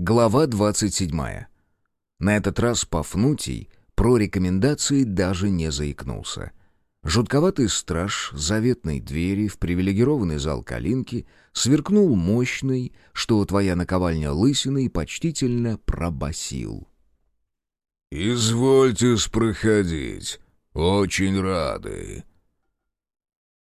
Глава 27. На этот раз Пафнутий про рекомендации даже не заикнулся. Жутковатый страж заветной двери в привилегированный зал Калинки сверкнул мощный, что твоя наковальня лысина и почтительно пробасил. «Извольте проходить. Очень рады».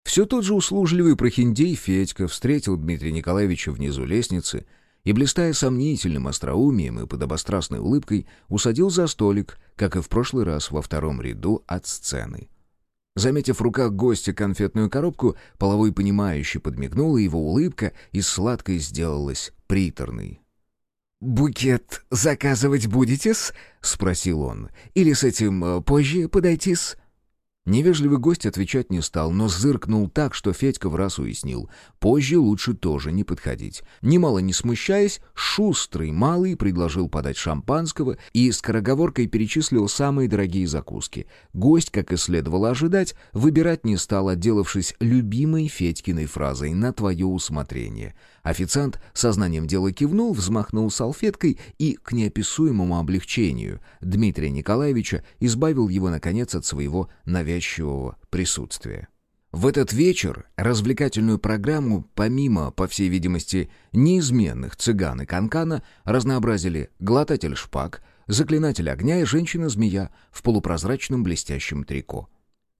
Все тот же услужливый прохиндей Федька встретил Дмитрия Николаевича внизу лестницы — и, блистая сомнительным остроумием и подобострастной улыбкой, усадил за столик, как и в прошлый раз во втором ряду от сцены. Заметив в руках гостя конфетную коробку, половой понимающий подмигнул, и его улыбка из сладкой сделалась приторной. «Букет заказывать будете-с?» — спросил он. «Или с этим э, позже подойти-с?» Невежливый гость отвечать не стал, но зыркнул так, что Федька в раз уяснил. Позже лучше тоже не подходить. Немало не смущаясь, шустрый малый предложил подать шампанского и скороговоркой перечислил самые дорогие закуски. Гость, как и следовало ожидать, выбирать не стал, отделавшись любимой Федькиной фразой «на твое усмотрение». Официант сознанием дела кивнул, взмахнул салфеткой и, к неописуемому облегчению Дмитрия Николаевича, избавил его, наконец, от своего навязчивого присутствия. В этот вечер развлекательную программу, помимо, по всей видимости, неизменных цыган и канкана, разнообразили глотатель шпаг, заклинатель огня и женщина-змея в полупрозрачном блестящем трико.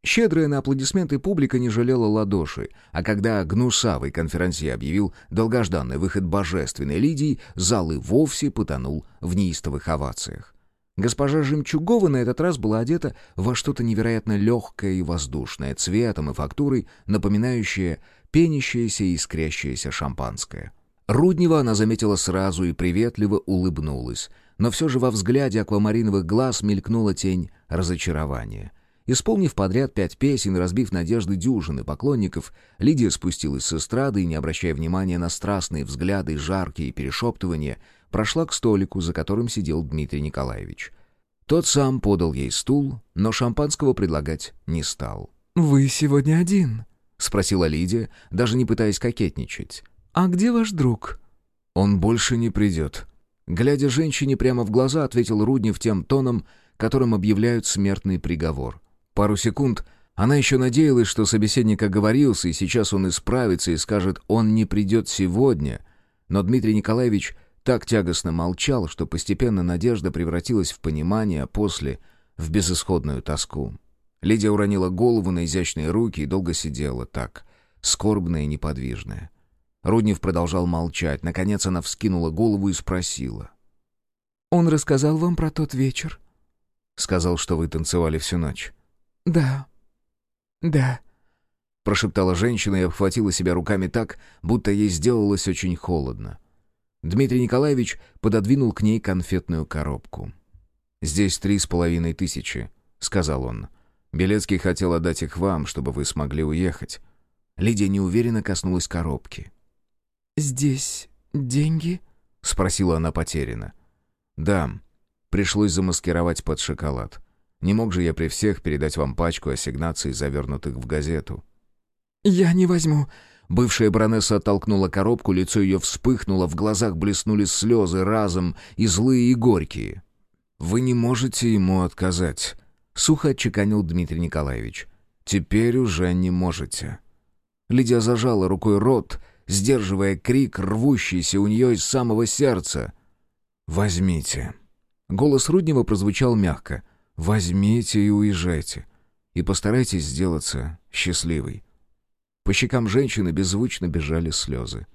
Щедрая на аплодисменты публика не жалела ладоши, а когда гнусавый конферансье объявил долгожданный выход божественной Лидии, зал и вовсе потонул в неистовых овациях. Госпожа Жемчугова на этот раз была одета во что-то невероятно легкое и воздушное, цветом и фактурой, напоминающее пенящееся и искрящееся шампанское. Руднева она заметила сразу и приветливо улыбнулась, но все же во взгляде аквамариновых глаз мелькнула тень разочарования — Исполнив подряд пять песен и разбив надежды дюжины поклонников, Лидия спустилась с эстрады и, не обращая внимания на страстные взгляды, жаркие перешептывания, прошла к столику, за которым сидел Дмитрий Николаевич. Тот сам подал ей стул, но шампанского предлагать не стал. «Вы сегодня один?» — спросила Лидия, даже не пытаясь кокетничать. «А где ваш друг?» «Он больше не придет». Глядя женщине прямо в глаза, ответил Руднев тем тоном, которым объявляют смертный приговор. Пару секунд она еще надеялась, что собеседник оговорился, и сейчас он исправится и скажет «он не придет сегодня». Но Дмитрий Николаевич так тягостно молчал, что постепенно надежда превратилась в понимание, а после — в безысходную тоску. Лидия уронила голову на изящные руки и долго сидела так, скорбная и неподвижная. Руднев продолжал молчать. Наконец она вскинула голову и спросила. «Он рассказал вам про тот вечер?» «Сказал, что вы танцевали всю ночь». «Да, да», — прошептала женщина и обхватила себя руками так, будто ей сделалось очень холодно. Дмитрий Николаевич пододвинул к ней конфетную коробку. «Здесь три с половиной тысячи», — сказал он. «Белецкий хотел отдать их вам, чтобы вы смогли уехать». Лидия неуверенно коснулась коробки. «Здесь деньги?» — спросила она потерянно. «Да, пришлось замаскировать под шоколад. Не мог же я при всех передать вам пачку ассигнаций, завернутых в газету. «Я не возьму». Бывшая баронесса оттолкнула коробку, лицо ее вспыхнуло, в глазах блеснули слезы разом, и злые, и горькие. «Вы не можете ему отказать», — сухо отчеканил Дмитрий Николаевич. «Теперь уже не можете». Лидия зажала рукой рот, сдерживая крик, рвущийся у нее из самого сердца. «Возьмите». Голос Руднева прозвучал мягко — Возьмите и уезжайте. И постарайтесь сделаться счастливой». По щекам женщины беззвучно бежали слезы.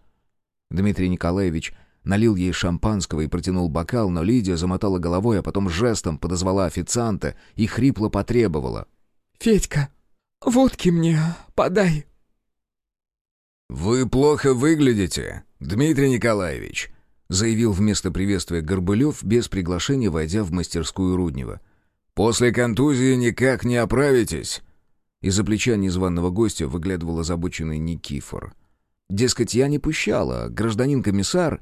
Дмитрий Николаевич налил ей шампанского и протянул бокал, но Лидия замотала головой, а потом жестом подозвала официанта и хрипло потребовала. «Федька, водки мне подай». «Вы плохо выглядите, Дмитрий Николаевич», заявил вместо приветствия Горбылев, без приглашения войдя в мастерскую Руднева. После контузии никак не оправитесь». Из-за плеча незваного гостя выглядывал озабоченный Никифор. Дескать, я не пущала, гражданин-комиссар...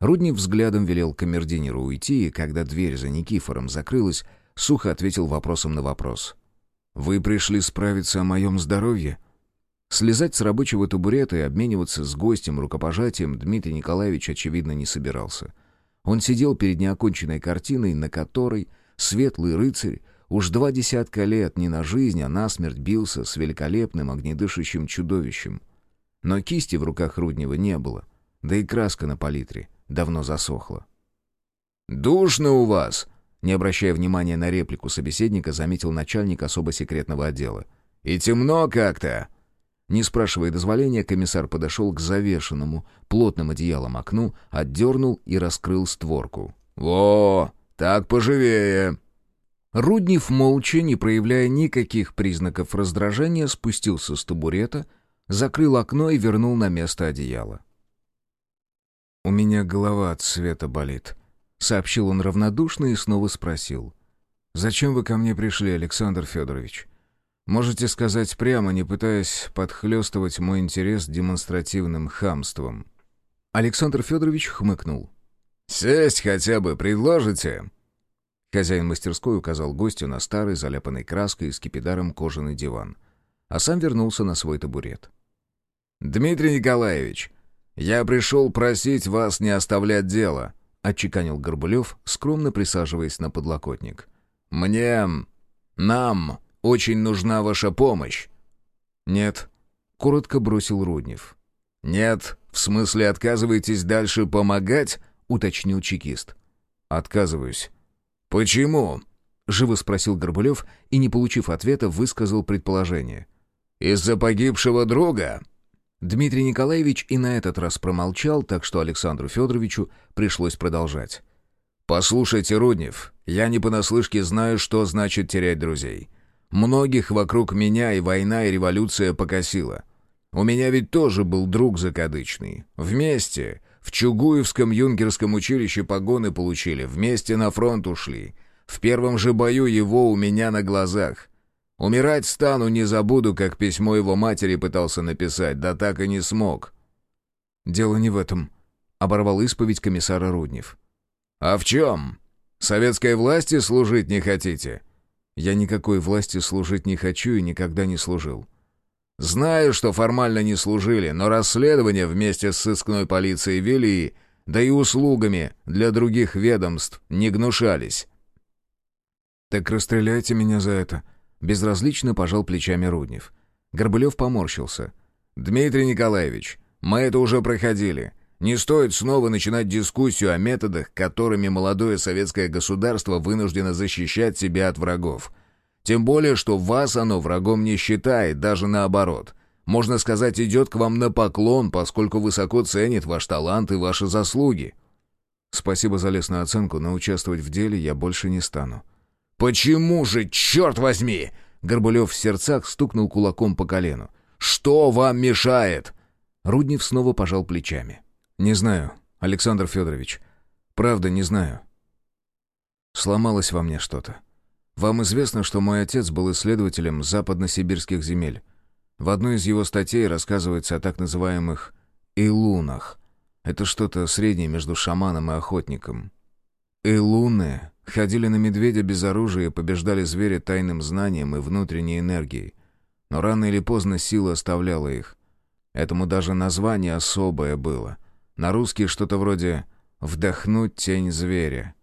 Руднев взглядом велел камердинеру уйти, и когда дверь за Никифором закрылась, сухо ответил вопросом на вопрос. «Вы пришли справиться о моем здоровье?» Слезать с рабочего табурета и обмениваться с гостем рукопожатием Дмитрий Николаевич, очевидно, не собирался. Он сидел перед неоконченной картиной, на которой светлый рыцарь уж два десятка лет не на жизнь, а на смерть бился с великолепным огнедышащим чудовищем. Но кисти в руках Руднева не было, да и краска на палитре давно засохла. «Душно у вас!» Не обращая внимания на реплику собеседника, заметил начальник особо секретного отдела. «И темно как-то!» Не спрашивая дозволения, комиссар подошел к завешенному плотным одеялом окну, отдернул и раскрыл створку. «Во, так поживее!» Руднев, молча, не проявляя никаких признаков раздражения, спустился с табурета, закрыл окно и вернул на место одеяло. «У меня голова от света болит», — сообщил он равнодушно и снова спросил. «Зачем вы ко мне пришли, Александр Федорович? Можете сказать прямо, не пытаясь подхлестывать мой интерес демонстративным хамством». Александр Федорович хмыкнул. «Сесть хотя бы предложите?» Хозяин мастерской указал гостю на старый, заляпанный краской и скипидаром кожаный диван, а сам вернулся на свой табурет. «Дмитрий Николаевич, я пришел просить вас не оставлять дело», — отчеканил Горбулев, скромно присаживаясь на подлокотник. «Мне... нам очень нужна ваша помощь». «Нет», — коротко бросил Руднев. «Нет, в смысле отказываетесь дальше помогать?» — уточнил чекист. «Отказываюсь». «Почему?» — живо спросил Горбулев и, не получив ответа, высказал предположение. «Из-за погибшего друга?» Дмитрий Николаевич и на этот раз промолчал, так что Александру Федоровичу пришлось продолжать. «Послушайте, Руднев, я не понаслышке знаю, что значит терять друзей. Многих вокруг меня и война, и революция покосила. У меня ведь тоже был друг закадычный. Вместе. В Чугуевском юнкерском училище погоны получили, вместе на фронт ушли. В первом же бою его у меня на глазах. Умирать стану, не забуду, как письмо его матери пытался написать, да так и не смог. «Дело не в этом», — оборвал исповедь комиссара Руднев. «А в чем? Советской власти служить не хотите?» Я никакой власти служить не хочу и никогда не служил. Знаю, что формально не служили, но расследование вместе с сыскной полицией вели, да и услугами для других ведомств не гнушались. «Так расстреляйте меня за это», — безразлично пожал плечами Руднев. Горбылев поморщился. «Дмитрий Николаевич, мы это уже проходили. Не стоит снова начинать дискуссию о методах, которыми молодое советское государство вынуждено защищать себя от врагов. Тем более, что вас оно врагом не считает, даже наоборот. Можно сказать, идет к вам на поклон, поскольку высоко ценит ваш талант и ваши заслуги. Спасибо за лестную оценку, но участвовать в деле я больше не стану. «Почему же, черт возьми?» Горбулев в сердцах стукнул кулаком по колену. «Что вам мешает?» Руднев снова пожал плечами. «Не знаю, Александр Федорович. Правда, не знаю. Сломалось во мне что-то. Вам известно, что мой отец был исследователем западносибирских земель. В одной из его статей рассказывается о так называемых «илунах». Это что-то среднее между шаманом и охотником. Илуны ходили на медведя без оружия и побеждали зверя тайным знанием и внутренней энергией. Но рано или поздно сила оставляла их. Этому даже название особое было — на русский что-то вроде «вдохнуть тень зверя».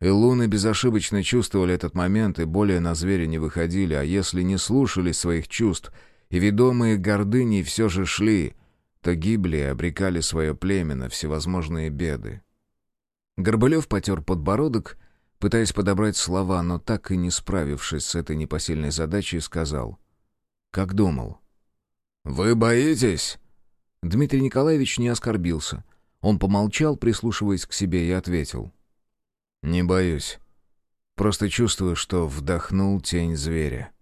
И луны безошибочно чувствовали этот момент и более на зверя не выходили, а если не слушали своих чувств и ведомые гордыней все же шли, то гибли и обрекали свое племя на всевозможные беды. Горбылев потер подбородок, пытаясь подобрать слова, но так и не справившись с этой непосильной задачей, сказал. «Как думал?» «Вы боитесь?» Дмитрий Николаевич не оскорбился. Он помолчал, прислушиваясь к себе, и ответил. «Не боюсь. Просто чувствую, что вдохнул тень зверя».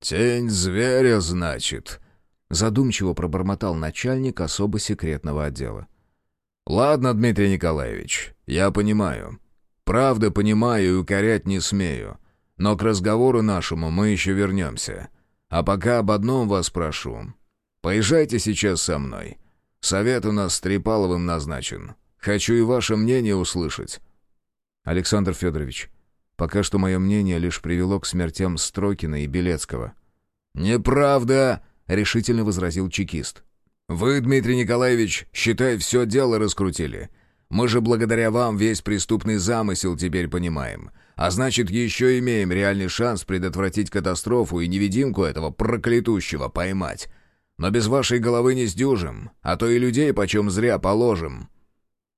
«Тень зверя, значит?» Задумчиво пробормотал начальник особо секретного отдела. «Ладно, Дмитрий Николаевич, я понимаю. Правда понимаю и укорять не смею. Но к разговору нашему мы еще вернемся. А пока об одном вас прошу. Поезжайте сейчас со мной. Совет у нас с Трипаловым назначен. Хочу и ваше мнение услышать». «Александр Федорович, пока что мое мнение лишь привело к смертям Строкина и Белецкого». «Неправда!» — решительно возразил чекист. «Вы, Дмитрий Николаевич, считай, все дело раскрутили. Мы же благодаря вам весь преступный замысел теперь понимаем. А значит, еще имеем реальный шанс предотвратить катастрофу и невидимку этого проклятущего поймать. Но без вашей головы не сдюжим, а то и людей почем зря положим».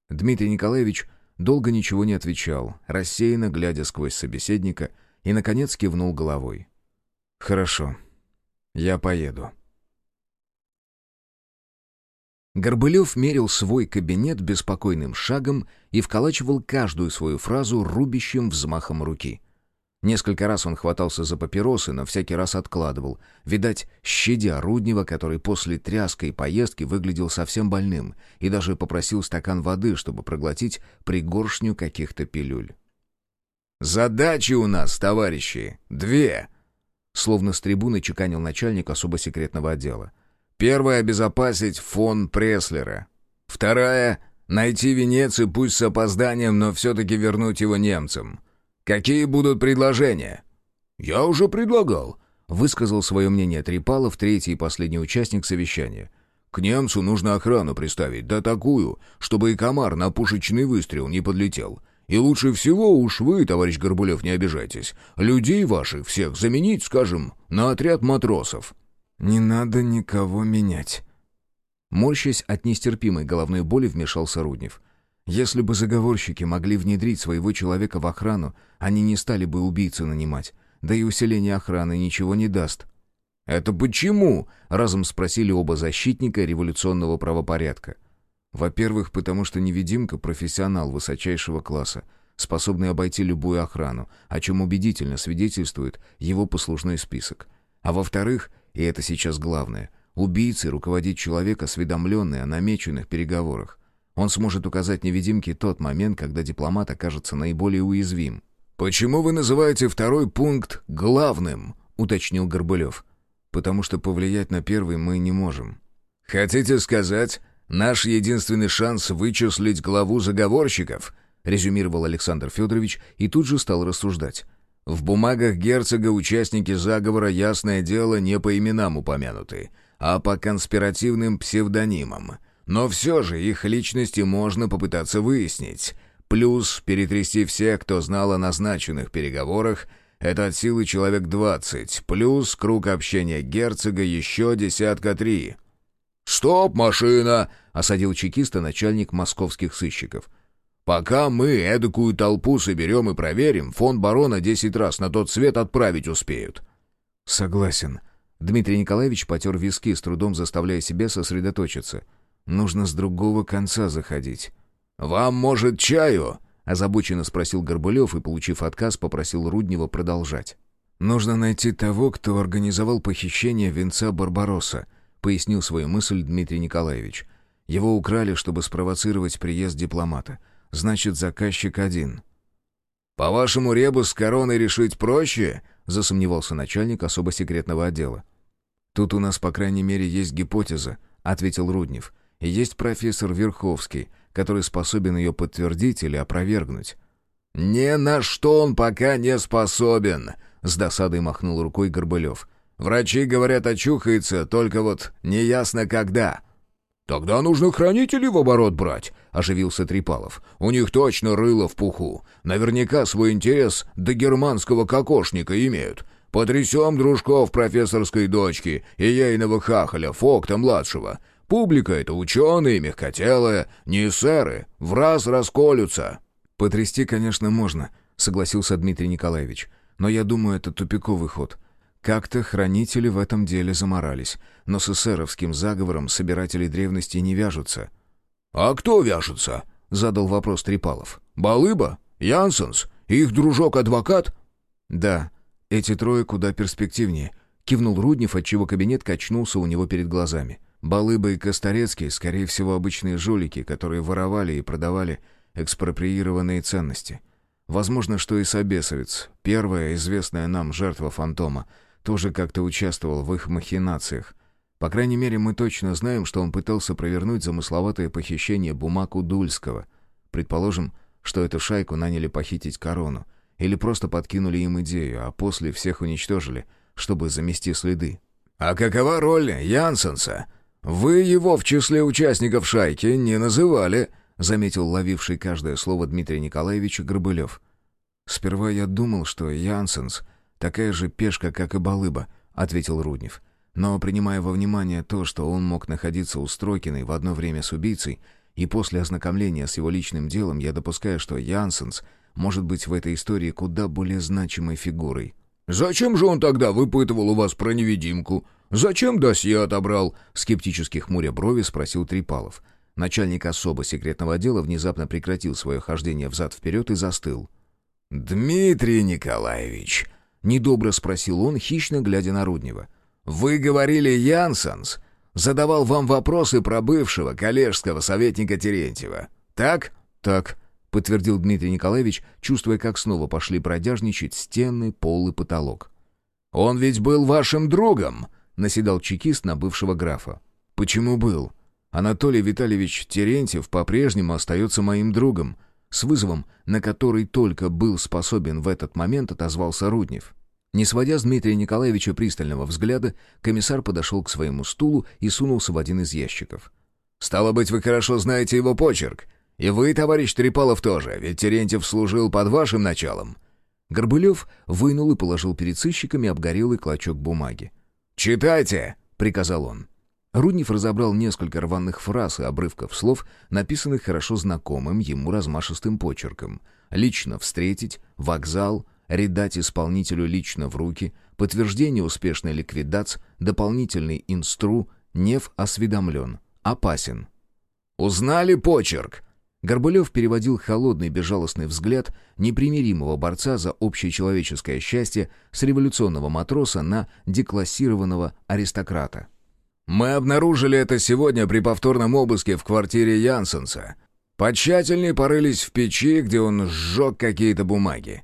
Дмитрий Николаевич долго ничего не отвечал, рассеянно глядя сквозь собеседника, и, наконец, кивнул головой. «Хорошо, я поеду». Горбылев мерил свой кабинет беспокойным шагом и вколачивал каждую свою фразу рубящим взмахом руки. Несколько раз он хватался за папиросы, но всякий раз откладывал, видать, щадя Руднева, который после тряской поездки выглядел совсем больным, и даже попросил стакан воды, чтобы проглотить пригоршню каких-то пилюль. «Задачи у нас, товарищи, две!» Словно с трибуны чеканил начальник особо секретного отдела. Первая — обезопасить фон Преслера. Вторая — найти венец и пусть с опозданием, но все-таки вернуть его немцам. Какие будут предложения?» «Я уже предлагал», — высказал свое мнение Трипалов, третий и последний участник совещания. «К немцу нужно охрану приставить, да такую, чтобы и комар на пушечный выстрел не подлетел. И лучше всего уж вы, товарищ Горбулев, не обижайтесь, людей ваших всех заменить, скажем, на отряд матросов». «Не надо никого менять». Морщась от нестерпимой головной боли, вмешался Руднев. «Если бы заговорщики могли внедрить своего человека в охрану, они не стали бы убийцу нанимать. Да и усиление охраны ничего не даст». «Это почему?» — разом спросили оба защитника революционного правопорядка. «Во-первых, потому что невидимка — профессионал высочайшего класса, способный обойти любую охрану, о чем убедительно свидетельствует его послужной список. А во-вторых, и это сейчас главное. Убийцей руководит человек, осведомленный о намеченных переговорах. Он сможет указать невидимке тот момент, когда дипломат окажется наиболее уязвим. «Почему вы называете второй пункт главным?» — уточнил Горбылев. «Потому что повлиять на первый мы не можем». «Хотите сказать, наш единственный шанс вычислить главу заговорщиков?» — резюмировал Александр Федорович и тут же стал рассуждать. В бумагах герцога участники заговора, ясное дело, не по именам упомянуты, а по конспиративным псевдонимам. Но все же их личности можно попытаться выяснить. Плюс перетрясти всех, кто знал о назначенных переговорах, это от силы человек двадцать, плюс круг общения герцога еще десятка три. «Стоп, машина!» — осадил чекиста начальник московских сыщиков. Пока мы эдакую толпу соберем и проверим, фон барона десять раз на тот свет отправить успеют». «Согласен». Дмитрий Николаевич потер виски, с трудом заставляя себя сосредоточиться. «Нужно с другого конца заходить». «Вам, может, чаю?» — озабоченно спросил Горбулев и, получив отказ, попросил Руднева продолжать. «Нужно найти того, кто организовал похищение венца Барбаросса», — пояснил свою мысль Дмитрий Николаевич. «Его украли, чтобы спровоцировать приезд дипломата. Значит, заказчик один. «По-вашему, ребус с короной решить проще?» — засомневался начальник особо секретного отдела. «Тут у нас, по крайней мере, есть гипотеза», — ответил Руднев. «И есть профессор Верховский, который способен ее подтвердить или опровергнуть». «Не на что он пока не способен», — с досадой махнул рукой Горбылев. «Врачи говорят, очухается, только вот неясно когда». «Тогда нужно хранителей в оборот брать», — оживился Трипалов. «У них точно рыло в пуху. Наверняка свой интерес до германского кокошника имеют. Потрясем дружков профессорской дочки и ейного хахаля Фокта-младшего. Публика это ученые, мягкотелая, не сэры, в раз расколются». «Потрясти, конечно, можно», — согласился Дмитрий Николаевич. «Но я думаю, это тупиковый ход. Как-то хранители в этом деле заморались, но с эсеровским заговором собиратели древности не вяжутся. «А кто вяжется?» — задал вопрос Трипалов. «Балыба? Янсенс? Их дружок-адвокат?» «Да, эти трое куда перспективнее», — кивнул Руднев, отчего кабинет качнулся у него перед глазами. «Балыба и Косторецкий, скорее всего, обычные жулики, которые воровали и продавали экспроприированные ценности. Возможно, что и Собесовец, первая известная нам жертва фантома, тоже как-то участвовал в их махинациях. По крайней мере, мы точно знаем, что он пытался провернуть замысловатое похищение бумаг у Дульского. Предположим, что эту шайку наняли похитить корону. Или просто подкинули им идею, а после всех уничтожили, чтобы замести следы. «А какова роль Янсенса? Вы его в числе участников шайки не называли», — заметил ловивший каждое слово Дмитрия Николаевича Горбылев. «Сперва я думал, что Янсенс такая же пешка, как и Балыба», — ответил Руднев. «Но, принимая во внимание то, что он мог находиться у Строкиной в одно время с убийцей, и после ознакомления с его личным делом, я допускаю, что Янсенс может быть в этой истории куда более значимой фигурой». «Зачем же он тогда выпытывал у вас про невидимку? Зачем досье отобрал?» Скептически хмуря брови спросил Трипалов. Начальник особо секретного отдела внезапно прекратил свое хождение взад-вперед и застыл. «Дмитрий Николаевич», — недобро спросил он, хищно глядя на Руднева, — «вы говорили, Янсенс задавал вам вопросы про бывшего коллежского советника Терентьева, так?» «Так», — подтвердил Дмитрий Николаевич, чувствуя, как снова пошли бродяжничать стены, пол и потолок. «Он ведь был вашим другом», — наседал чекист на бывшего графа. «Почему был?» Анатолий Витальевич Терентьев по-прежнему остается моим другом. С вызовом, на который только был способен в этот момент, отозвался Руднев. Не сводя с Дмитрия Николаевича пристального взгляда, комиссар подошел к своему стулу и сунулся в один из ящиков. «Стало быть, вы хорошо знаете его почерк. И вы, товарищ Трипалов, тоже, ведь Терентьев служил под вашим началом». Горбылев вынул и положил перед сыщиками обгорелый клочок бумаги. «Читайте!» — приказал он. Руднев разобрал несколько рваных фраз и обрывков слов, написанных хорошо знакомым ему размашистым почерком. «Лично встретить», «Вокзал», «Редать исполнителю лично в руки», «Подтверждение успешной ликвидации», «Дополнительный инстру», «Нев осведомлен», «Опасен». «Узнали почерк?» Горбулев переводил холодный безжалостный взгляд непримиримого борца за общечеловеческое счастье с революционного матроса на деклассированного аристократа. Мы обнаружили это сегодня при повторном обыске в квартире Янсенса. Потщательнее порылись в печи, где он сжег какие-то бумаги.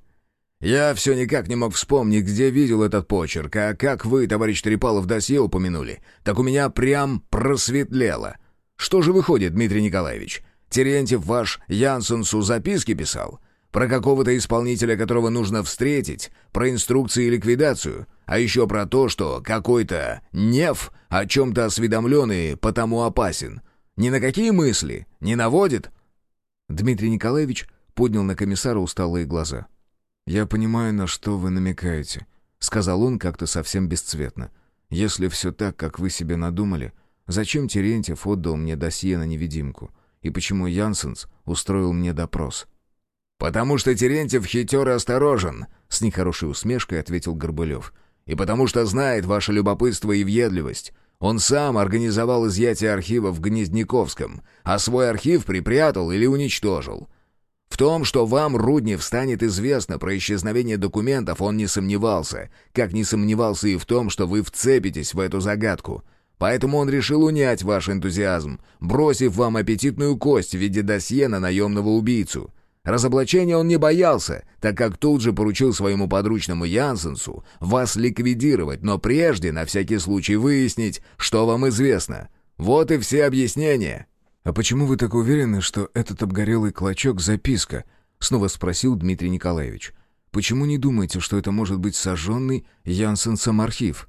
Я все никак не мог вспомнить, где видел этот почерк, а как вы, товарищ Трепалов, досье упомянули, так у меня прям просветлело. Что же выходит, Дмитрий Николаевич? Терентьев ваш Янсенсу записки писал? Про какого-то исполнителя, которого нужно встретить, про инструкции и ликвидацию, а еще про то, что какой-то неф о чем-то осведомлен и потому опасен. Ни на какие мысли не наводит?» Дмитрий Николаевич поднял на комиссара усталые глаза. «Я понимаю, на что вы намекаете», — сказал он как-то совсем бесцветно. «Если все так, как вы себе надумали, зачем Терентьев отдал мне досье на невидимку? И почему Янсенс устроил мне допрос?» «Потому что Терентьев хитер и осторожен», — с нехорошей усмешкой ответил Горбылев. «И потому что знает ваше любопытство и въедливость. Он сам организовал изъятие архива в Гнездниковском, а свой архив припрятал или уничтожил. В том, что вам, Руднев, станет известно про исчезновение документов, он не сомневался, как не сомневался и в том, что вы вцепитесь в эту загадку. Поэтому он решил унять ваш энтузиазм, бросив вам аппетитную кость в виде досье на наемного убийцу». Разоблачения он не боялся, так как тут же поручил своему подручному Янсенсу вас ликвидировать, но прежде, на всякий случай, выяснить, что вам известно. Вот и все объяснения». «А почему вы так уверены, что этот обгорелый клочок — записка?» — снова спросил Дмитрий Николаевич. «Почему не думаете, что это может быть сожженный Янсенсом архив?»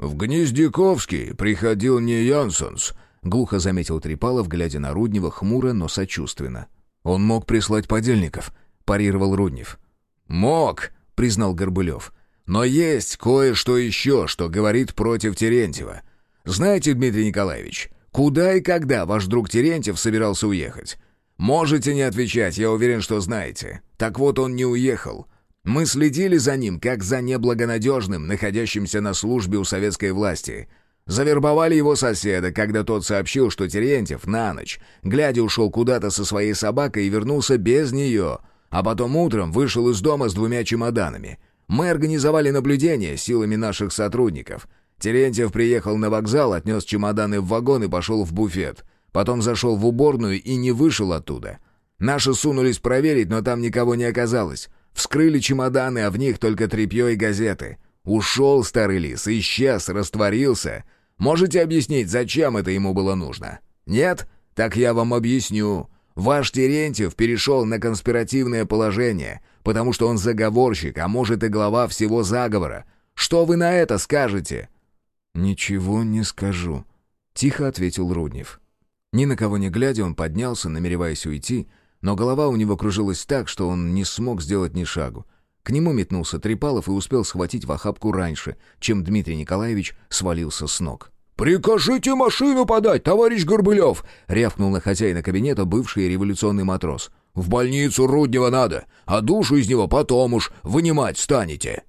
«В Гнездяковский приходил не Янсенс», — глухо заметил Трипалов, глядя на Руднева хмуро, но сочувственно. «Он мог прислать подельников», — парировал Руднев. «Мог», — признал Горбылев. «Но есть кое-что еще, что говорит против Терентьева. Знаете, Дмитрий Николаевич, куда и когда ваш друг Терентьев собирался уехать? Можете не отвечать, я уверен, что знаете. Так вот, он не уехал. Мы следили за ним, как за неблагонадежным, находящимся на службе у советской власти». Завербовали его соседа, когда тот сообщил, что Терентьев на ночь, глядя, ушел куда-то со своей собакой и вернулся без нее, а потом утром вышел из дома с двумя чемоданами. Мы организовали наблюдение силами наших сотрудников. Терентьев приехал на вокзал, отнес чемоданы в вагон и пошел в буфет. Потом зашел в уборную и не вышел оттуда. Наши сунулись проверить, но там никого не оказалось. Вскрыли чемоданы, а в них только тряпье и газеты. Ушел старый лис, исчез, растворился — Можете объяснить, зачем это ему было нужно? Нет? Так я вам объясню. Ваш Терентьев перешел на конспиративное положение, потому что он заговорщик, а может и глава всего заговора. Что вы на это скажете?» «Ничего не скажу», — тихо ответил Руднев. Ни на кого не глядя, он поднялся, намереваясь уйти, но голова у него кружилась так, что он не смог сделать ни шагу. К нему метнулся Трипалов и успел схватить в охапку раньше, чем Дмитрий Николаевич свалился с ног. «Прикажите машину подать, товарищ Горбылев!» — рявкнул на хозяина кабинета бывший революционный матрос. «В больницу Руднева надо, а душу из него потом уж вынимать станете!»